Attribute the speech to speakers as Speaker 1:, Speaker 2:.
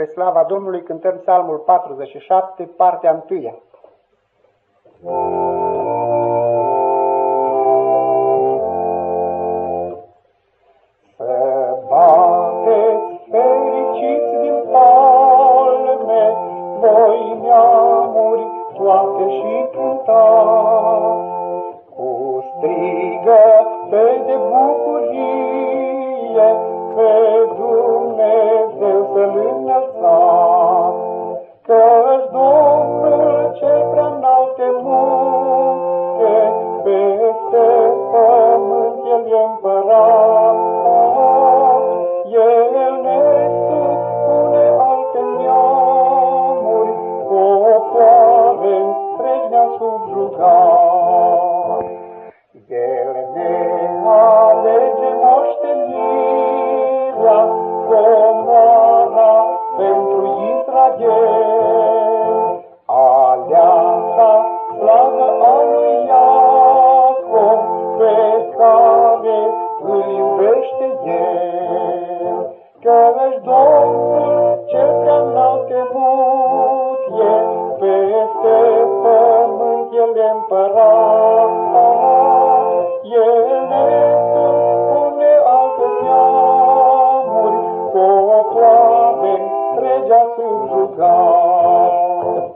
Speaker 1: Spre slava Domnului cântăm psalmul 47, partea 1.
Speaker 2: voi neamuri, toate și cântați. Că ești Domnul cel prea înalt temut, e peste pământ, El e împărat. El pune alte neamuri, popoare întregia sunt jucat.